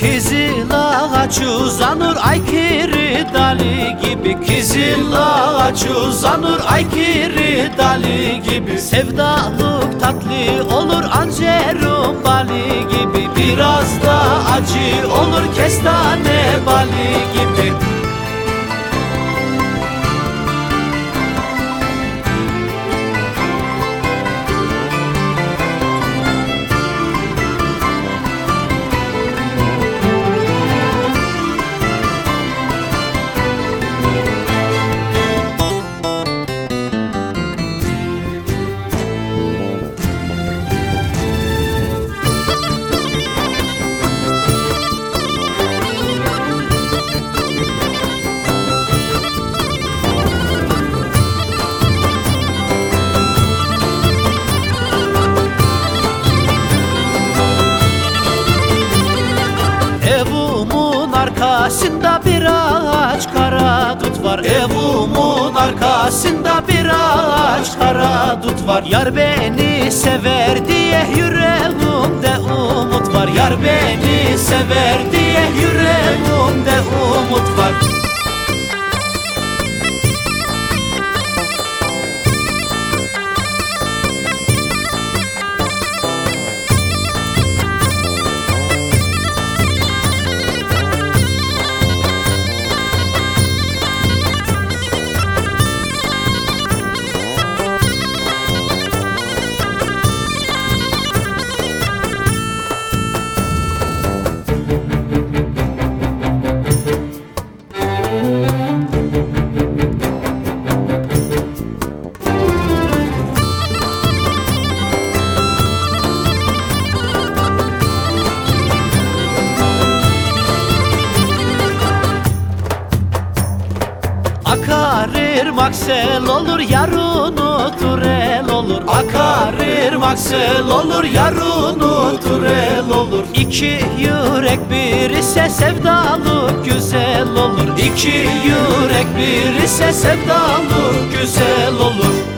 Kizil ağaç uzanır aykırı dali gibi. Kizil ağaç uzanır aykırı dali gibi. Sevdalık tatlı olur ancerum bali gibi. Biraz da acı olur kestane bali gibi arkasında bir ağaç kara dut var. Evumun arkasında bir ağaç kara dut var. Yar beni sever diye yüreğimde umut var. Yar beni sever diye Akar ırmak sel olur yar unutur el olur. Akar ırmak sel olur yar unutur el olur. İki yürek bir ise sevdalık güzel olur. İki yürek bir ise sevdalık güzel olur